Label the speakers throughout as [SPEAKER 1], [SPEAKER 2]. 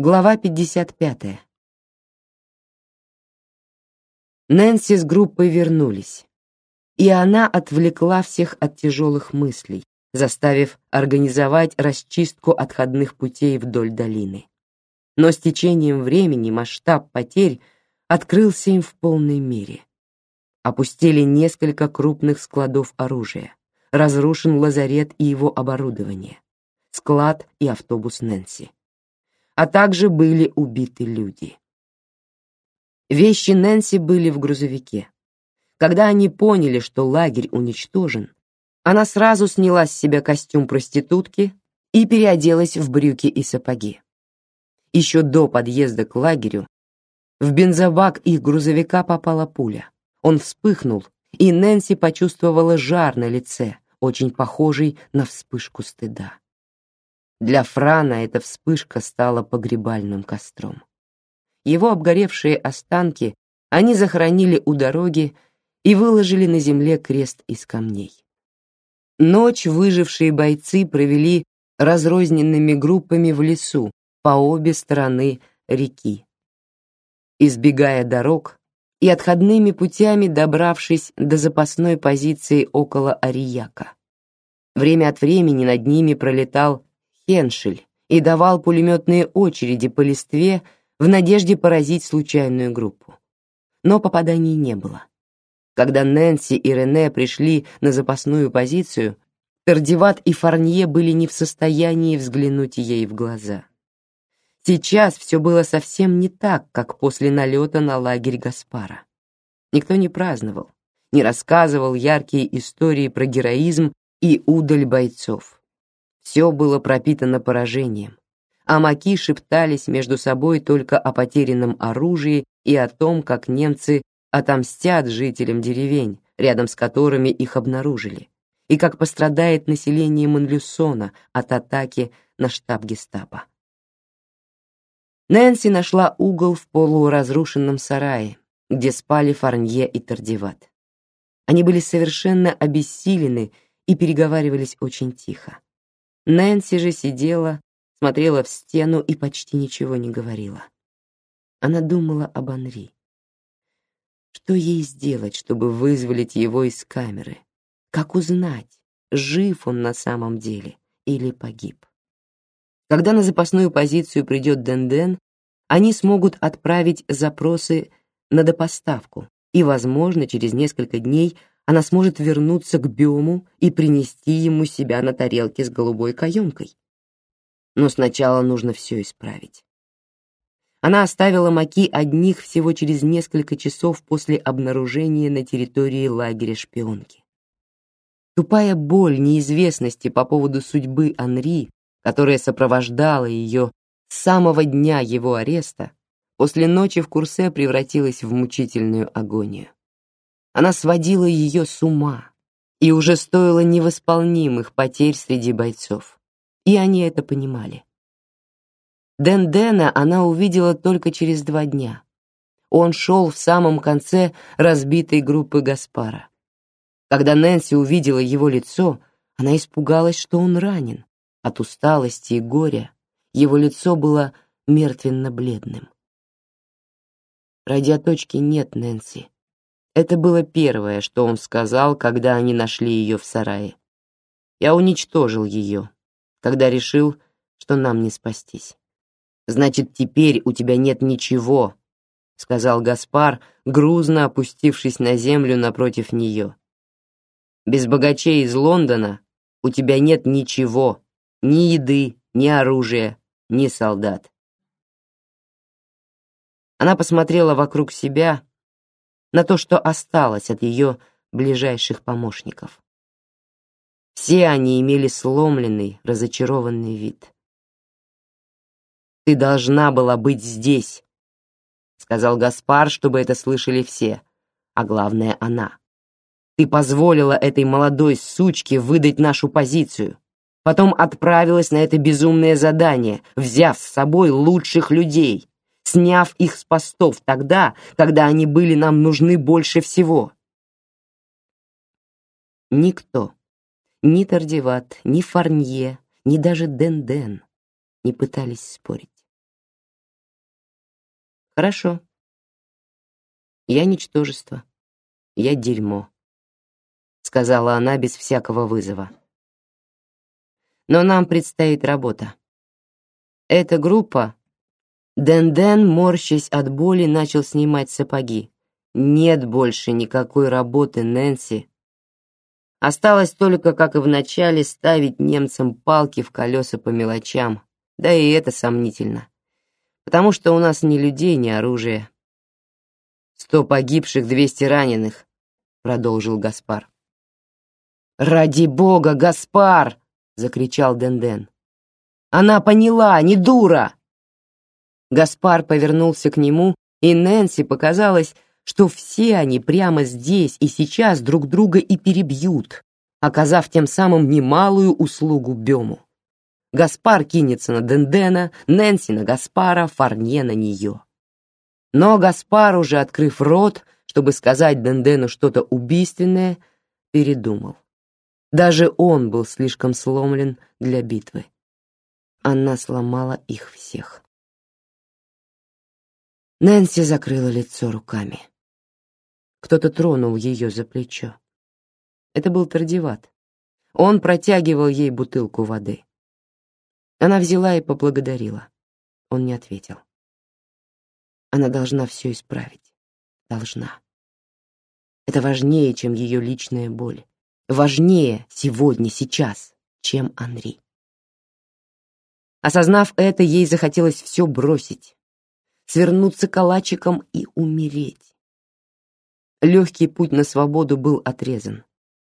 [SPEAKER 1] Глава 55. Нэнси с группой вернулись, и она отвлекла всех от тяжелых мыслей, заставив организовать расчистку отходных путей вдоль долины. Но с течением времени масштаб потерь открылся им в полной мере. Опустили несколько крупных складов оружия, разрушен лазарет и его оборудование, склад и автобус Нэнси а также были убиты люди. Вещи Нэнси были в грузовике. Когда они поняли, что лагерь уничтожен, она сразу сняла с себя костюм проститутки и переоделась в брюки и сапоги. Еще до подъезда к лагерю в бензобак их грузовика попала пуля. Он вспыхнул, и Нэнси почувствовала жар на лице, очень похожий на вспышку стыда. Для Франа эта вспышка стала погребальным костром. Его обгоревшие останки они захоронили у дороги и выложили на земле крест из камней. Ночь выжившие бойцы провели разрозненными группами в лесу по обе стороны реки, избегая дорог и отходными путями добравшись до запасной позиции около Арияка. Время от времени над ними пролетал Хеншель и давал пулеметные очереди по листве в надежде поразить случайную группу. Но попаданий не было. Когда Нэнси и Рене пришли на запасную позицию, Тардиват и Фарнье были не в состоянии взглянуть ей в глаза. Сейчас все было совсем не так, как после налета на лагерь Гаспара. Никто не праздновал, не рассказывал яркие истории про героизм и удаль бойцов. Все было пропитано поражением, а маки шептались между собой только о потерянном оружии и о том, как немцы отомстят жителям деревень, рядом с которыми их обнаружили, и как пострадает население Монлюсона от атаки на штаб Гестапо. Нэнси нашла угол в полуразрушенном сарае, где спали Фарнье и Тардиват. Они были совершенно обессилены и переговаривались очень тихо. Нэнси же сидела, смотрела в стену и почти ничего не говорила. Она думала об Анри. Что ей сделать, чтобы вызволить его из камеры? Как узнать, жив он на самом деле или погиб? Когда на запасную позицию придет Денден, они смогут отправить запросы на допоставку, и, возможно, через несколько дней она сможет вернуться к Бему и принести ему себя на тарелке с голубой каемкой. Но сначала нужно все исправить. Она оставила Маки одних всего через несколько часов после обнаружения на территории лагеря шпионки. Тупая боль неизвестности по поводу судьбы Анри, которая сопровождала ее с самого дня его ареста, после ночи в курсе превратилась в мучительную агонию. Она сводила ее с ума и уже стоила невосполнимых потерь среди бойцов. И они это понимали. Дэн Дэна она увидела только через два дня. Он шел в самом конце разбитой группы Гаспара. Когда Нэнси увидела его лицо, она испугалась, что он ранен. От усталости и горя его лицо было мертвенно-бледным. Радиоточки нет, Нэнси. Это было первое, что он сказал, когда они нашли ее в сарае. Я уничтожил ее, когда решил, что нам не спастись. Значит, теперь у тебя нет ничего, сказал Гаспар, грузно опустившись на землю напротив нее. Без богачей из Лондона у тебя нет ничего, ни еды, ни оружия, ни солдат. Она посмотрела вокруг себя на то, что осталось от ее ближайших помощников. Все они имели сломленный, разочарованный вид. Ты должна была быть здесь, сказал Гаспар, чтобы это слышали все, а главное она. Ты позволила этой молодой сучке выдать нашу позицию, потом отправилась на это безумное задание, взяв с собой лучших людей сняв их с постов тогда, когда они были нам нужны больше всего. Никто, ни Тардиват, ни Фарнье, ни даже Ден-Ден не пытались спорить. Хорошо. Я ничтожество. Я дерьмо, сказала она без всякого вызова. Но нам предстоит работа. Эта группа Дэн-Дэн, морщась от боли, начал снимать сапоги. Нет больше никакой работы, Нэнси. Осталось только, как и в начале, ставить немцам палки в колеса по мелочам. Да и это сомнительно. Потому что у нас ни людей, ни оружия. Сто погибших, двести раненых, продолжил Гаспар. Ради бога, Гаспар! закричал Денден. Она поняла, не дура. Гаспар повернулся к нему, и Нэнси показалось, что все они прямо здесь и сейчас друг друга и перебьют, оказав тем самым немалую услугу Бему. Гаспар кинется на Дендена, Нэнси на Гаспара, Фарнье на нее. Но Гаспар, уже открыв рот, чтобы сказать Дендену что-то убийственное, передумал. Даже он был слишком сломлен для битвы. Она сломала их всех. Нэнси закрыла лицо руками. Кто-то тронул ее за плечо. Это был Тардиват. Он протягивал ей бутылку воды. Она взяла и поблагодарила. Он не ответил. Она должна все исправить. Должна. Это важнее, чем ее личная боль. Важнее сегодня, сейчас, чем Анри. Осознав это, ей захотелось все бросить, свернуться калачиком и умереть. Легкий путь на свободу был отрезан.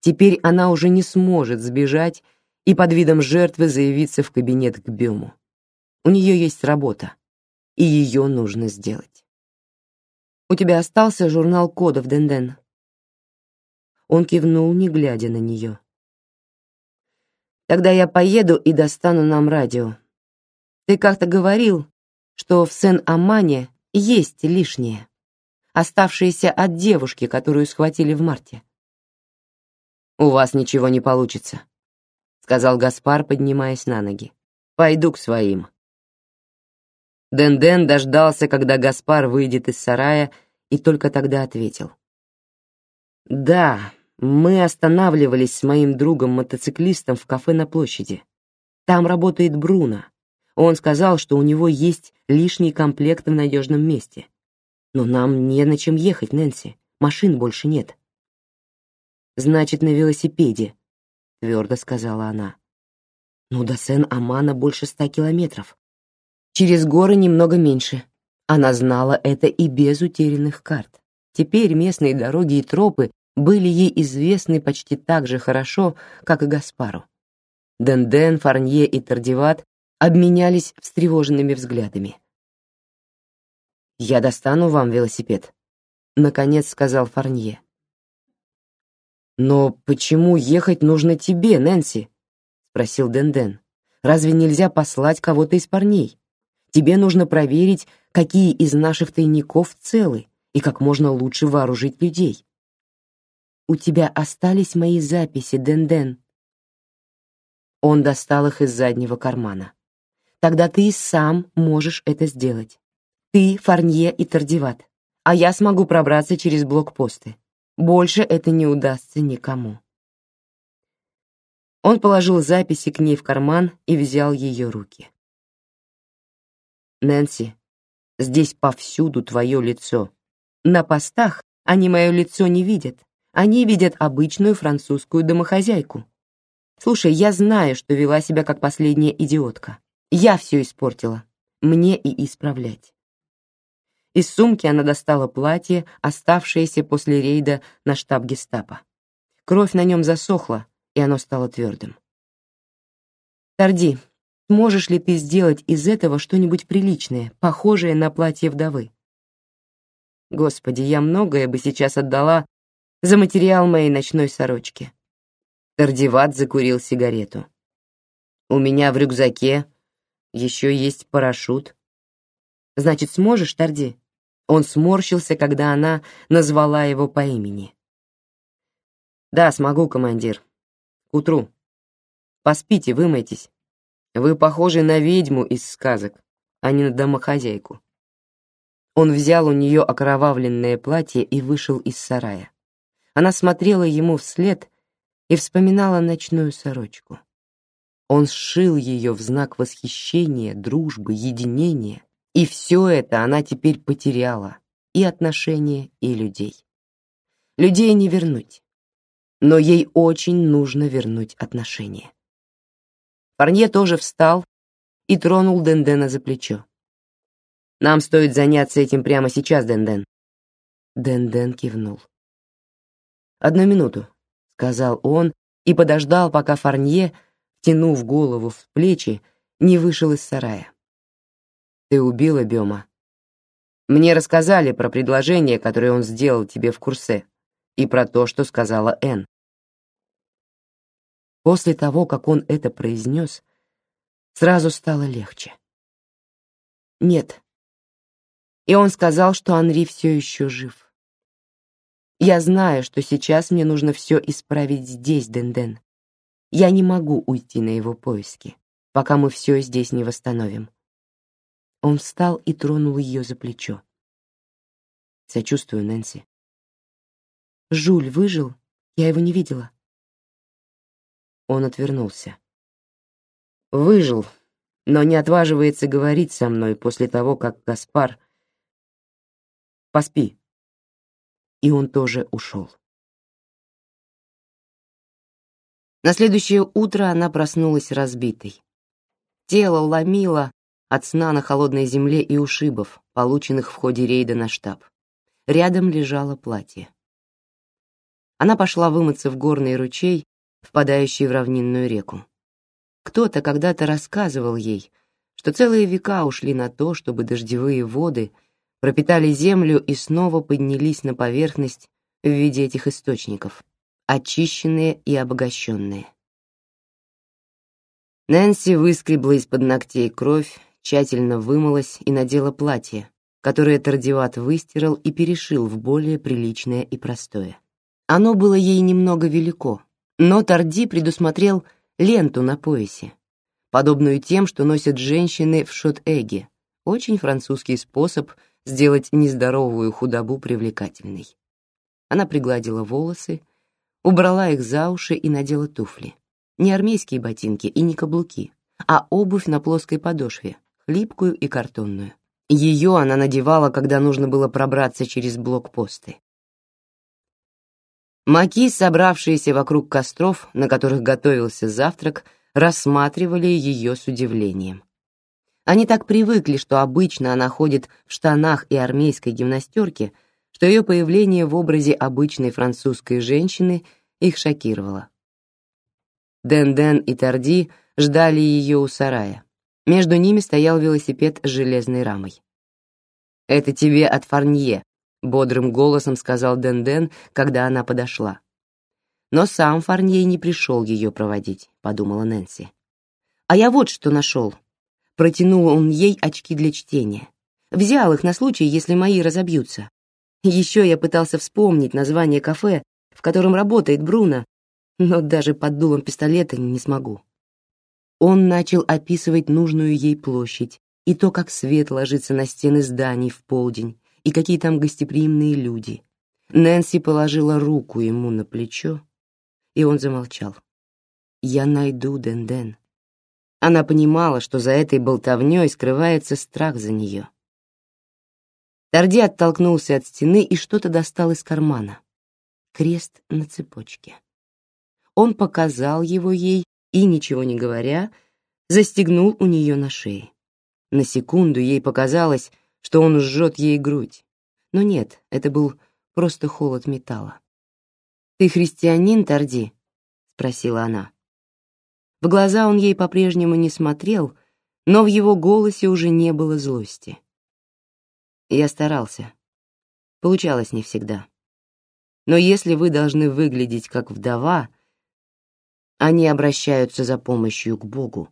[SPEAKER 1] Теперь она уже не сможет сбежать и под видом жертвы заявиться в кабинет к Бему. У нее есть работа, и ее нужно сделать. «У тебя остался журнал кодов, Денден?» Он кивнул, не глядя на нее. «Тогда я поеду и достану нам радио. Ты как-то говорил, что в Сен-Амане есть лишнее» оставшиеся от девушки, которую схватили в марте. «У вас ничего не получится», — сказал Гаспар, поднимаясь на ноги. «Пойду к своим». Денден дождался, когда Гаспар выйдет из сарая, и только тогда ответил. «Да, мы останавливались с моим другом-мотоциклистом в кафе на площади. Там работает Бруно. Он сказал, что у него есть лишний комплект в надежном месте. Но нам не на чем ехать, Нэнси. Машин больше нет. Значит, на велосипеде, твердо сказала она. Ну, до Сен-Амана больше ста километров. Через горы немного меньше. Она знала это и без утерянных карт. Теперь местные дороги и тропы были ей известны почти так же хорошо, как и Гаспару. Денден, Фарнье и Тардиват обменялись встревоженными взглядами. «Я достану вам велосипед», — наконец сказал Фарнье. «Но почему ехать нужно тебе, Нэнси?» — спросил Денден. «Разве нельзя послать кого-то из парней? Тебе нужно проверить, какие из наших тайников целы и как можно лучше вооружить людей». «У тебя остались мои записи, Денден». Он достал их из заднего кармана. «Тогда ты и сам можешь это сделать. Ты, Фарнье и Тардиват. А я смогу пробраться через блокпосты. Больше это не удастся никому. Он положил записи к ней в карман и взял ее руки. Нэнси, здесь повсюду твое лицо. На постах они мое лицо не видят. Они видят обычную французскую домохозяйку. Слушай, я знаю, что вела себя как последняя идиотка. Я все испортила. Мне и исправлять. Из сумки она достала платье, оставшееся после рейда на штаб гестапо. Кровь на нем засохла, и оно стало твердым. «Торди, можешь ли ты сделать из этого что-нибудь приличное, похожее на платье вдовы?» Господи, я многое бы сейчас отдала за материал моей ночной сорочки. Тардиват закурил сигарету. У меня в рюкзаке еще есть парашют. Значит, сможешь, Тарди? Он сморщился, когда она назвала его по имени. «Да, смогу, командир. Утру. Поспите, вымойтесь. Вы похожи на ведьму из сказок, а не на домохозяйку». Он взял у нее окровавленное платье и вышел из сарая. Она смотрела ему вслед и вспоминала ночную сорочку. Он сшил ее в знак восхищения, дружбы, единения, и все это она теперь потеряла, и отношения, и людей. Людей не вернуть, но ей очень нужно вернуть отношения. Парнье тоже встал и тронул Дендена за плечо. Нам стоит заняться этим прямо сейчас, Денден. Денден кивнул. Одну минуту, сказал он и подождал, пока Фарнье, тянув голову в плечи, не вышел из сарая. Ты убила Бема. Мне рассказали про предложение, которое он сделал тебе в курсе, и про то, что сказала Н. После того, как он это произнес, сразу стало легче. Нет, и он сказал, что Анри все еще жив. Я знаю, что сейчас мне нужно все исправить здесь, Денден. Я не могу уйти на его поиски, пока мы все здесь не восстановим. Он встал и тронул ее за плечо. Сочувствую, Нэнси. Жуль выжил? Я его не видела. Он отвернулся. Выжил, но не отваживается говорить со мной после того, как Гаспар Поспи. И он тоже ушел. На следующее утро она проснулась разбитой. Тело ломило от сна на холодной земле и ушибов, полученных в ходе рейда на штаб. Рядом лежало платье. Она пошла вымыться в горный ручей, впадающий в равнинную реку. Кто-то когда-то рассказывал ей, что целые века ушли на то, чтобы дождевые воды пропитали землю и снова поднялись на поверхность в виде этих источников, очищенные и обогащенные. Нэнси выскребла из-под ногтей кровь, тщательно вымылась и надела платье, которое Тардиват выстирал и перешил в более приличное и простое. Оно было ей немного велико, но Тарди предусмотрел ленту на поясе, подобную тем, что носят женщины в шот-эге, очень французский способ — сделать нездоровую худобу привлекательной. Она пригладила волосы, убрала их за уши и надела туфли. Не армейские ботинки и не каблуки, а обувь на плоской подошве, хлипкую и картонную. Ее она надевала, когда нужно было пробраться через блокпосты. Маки, собравшиеся вокруг костров, на которых готовился завтрак, рассматривали ее с удивлением. Они так привыкли, что обычно она ходит в штанах и армейской гимнастерке, что ее появление в образе обычной французской женщины их шокировало. Ден-Ден и Тарди ждали ее у сарая. Между ними стоял велосипед с железной рамой. «Это тебе от Фарнье», — бодрым голосом сказал Ден-Ден, когда она подошла. Но сам Фарнье не пришел ее проводить, подумала Нэнси. «А я вот что нашел», Протянул он ей очки для чтения. Взял их на случай, если мои разобьются. Еще я пытался вспомнить название кафе, в котором работает Бруно, но даже под дулом пистолета не смогу. Он начал описывать нужную ей площадь и то, как свет ложится на стены зданий в полдень, и какие там гостеприимные люди. Нэнси положила руку ему на плечо, и он замолчал. «Я найду Ден-Ден», она понимала, что за этой болтовней скрывается страх за нее. Тарди оттолкнулся от стены и что-то достал из кармана. Крест на цепочке. Он показал его ей и, ничего не говоря, застегнул у нее на шее. На секунду ей показалось, что он жжет ей грудь. Но нет, это был просто холод металла. «Ты христианин, Тарди?» — спросила она. В глаза он ей по-прежнему не смотрел, но в его голосе уже не было злости. Я старался. Получалось не всегда. Но если вы должны выглядеть как вдова, они обращаются за помощью к Богу.